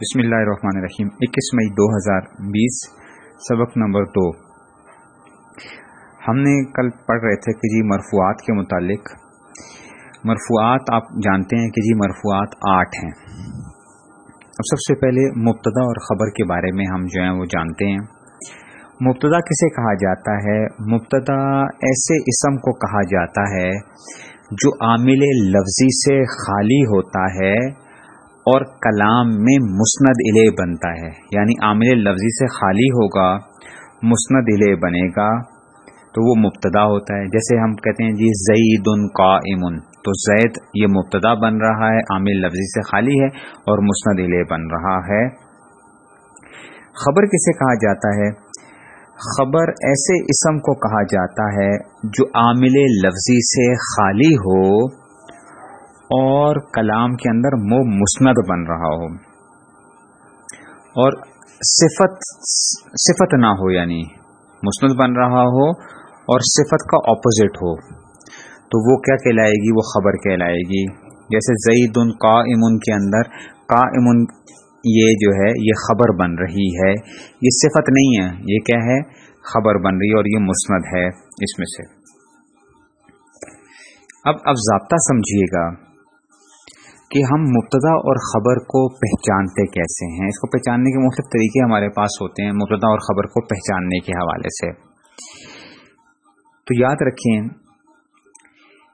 بسم اللہ الرحمن الرحیم، اکیس مئی دو ہزار بیس، سبق نمبر دو۔ ہم نے کل پڑھ رہے تھے کہ جی مرفوعات کے متعلق۔ مرفوعات آپ جانتے ہیں کہ جی مرفوعات آٹھ ہیں۔ اب سب سے پہلے مبتدا اور خبر کے بارے میں ہم جو ہیں وہ جانتے ہیں۔ مبتدا کسے کہا جاتا ہے؟ مبتدا ایسے اسم کو کہا جاتا ہے جو عامل لفظی سے خالی ہوتا ہے۔ اور کلام میں مسند الے بنتا ہے۔ یعنی عامل لفظی سے خالی ہوگا، مسند الے بنے گا، تو وہ مبتدا ہوتا ہے۔ جیسے ہم کہتے ہیں جی زید قائم تو زید یہ مبتدا بن رہا ہے، عامل لفظی سے خالی ہے اور مسند الے بن رہا ہے۔ خبر کسے کہا جاتا ہے؟ خبر ایسے اسم کو کہا جاتا ہے جو عامل لفظی سے خالی ہو اور کلام کے اندر مو مسند بن رہا ہو اور صفت صفت نہ ہو یعنی مسند بن رہا ہو اور صفت کا اپوزٹ ہو، تو وہ کیا کہلائے گی؟ وہ خبر کہلائے گی۔ جیسے زید ان کا امن کے اندر کا امن یہ جو ہے، یہ خبر بن رہی ہے۔ یہ صفت نہیں ہے، یہ کیا ہے؟ خبر بن رہی ہے اور یہ مسند ہے اس میں سے۔ اب اب ضابطہ سمجھیے گا۔ کہ ہم مبتدا اور خبر کو پہچانتے کیسے ہیں؟ اس کو پہچاننے کے مختلف طریقے ہمارے پاس ہوتے ہیں، مبتدا اور خبر کو پہچاننے کے حوالے سے۔ تو یاد رکھیں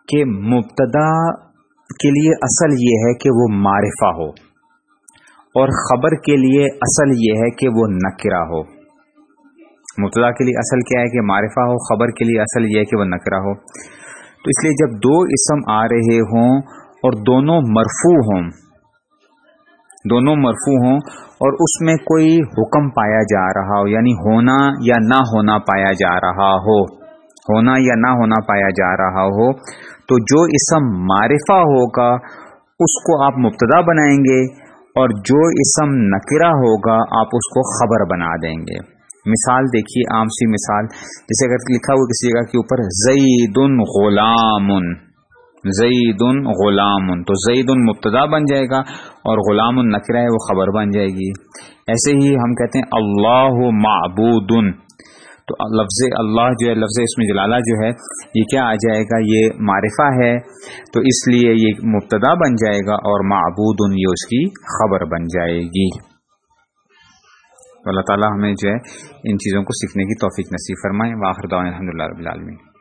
کہ مبتدا کے لیے اصل یہ ہے کہ وہ معرفہ ہو اور خبر کے لیے اصل یہ ہے کہ وہ نکرا ہو۔ مبتدا کے لیے اصل کیا ہے کہ معرفہ ہو، خبر کے لیے اصل یہ ہے کہ وہ نکرا ہو۔ تو اس لیے جب دو اسم آ رہے ہوں اور دونوں مرفو ہوں۔ دونوں مرفو ہوں اور اس میں کوئی حکم پایا جا رہا ہو یعنی ہونا یا نہ ہونا پایا جا رہا ہو۔ ہونا یا نہ ہونا پایا جا رہا ہو۔ تو جو اسم معرفہ ہوگا، اس کو آپ مبتدا بنائیں گے اور جو اسم نکرا ہوگا، آپ اس کو خبر بنا دیں گے۔ مثال دیکھیے، عام سی مثال، جیسے اگر لکھا ہوا کسی جگہ کے اوپر، زید غلام۔ زید غلام تو زید مبتدا بن جائے گا اور غلام النکرہ ہے وہ خبر بن جائے گی. ایسے ہی ہم کہتے ہیں اللہ معبود تو لفظ اللہ جو ہے، لفظ اس میں جلالہ جو ہے، یہ کیا آ جائے گا؟ یہ معرفہ ہے. تو اس لیے یہ مبتدا بن جائے گا اور معبود یہ اس کی خبر بن جائے گی. اللہ تعالیٰ ہمیں جو ہے ان چیزوں کو سیکھنے کی توفیق نصیب فرمائیں واخر دعوان الحمد للہ رب العالمین.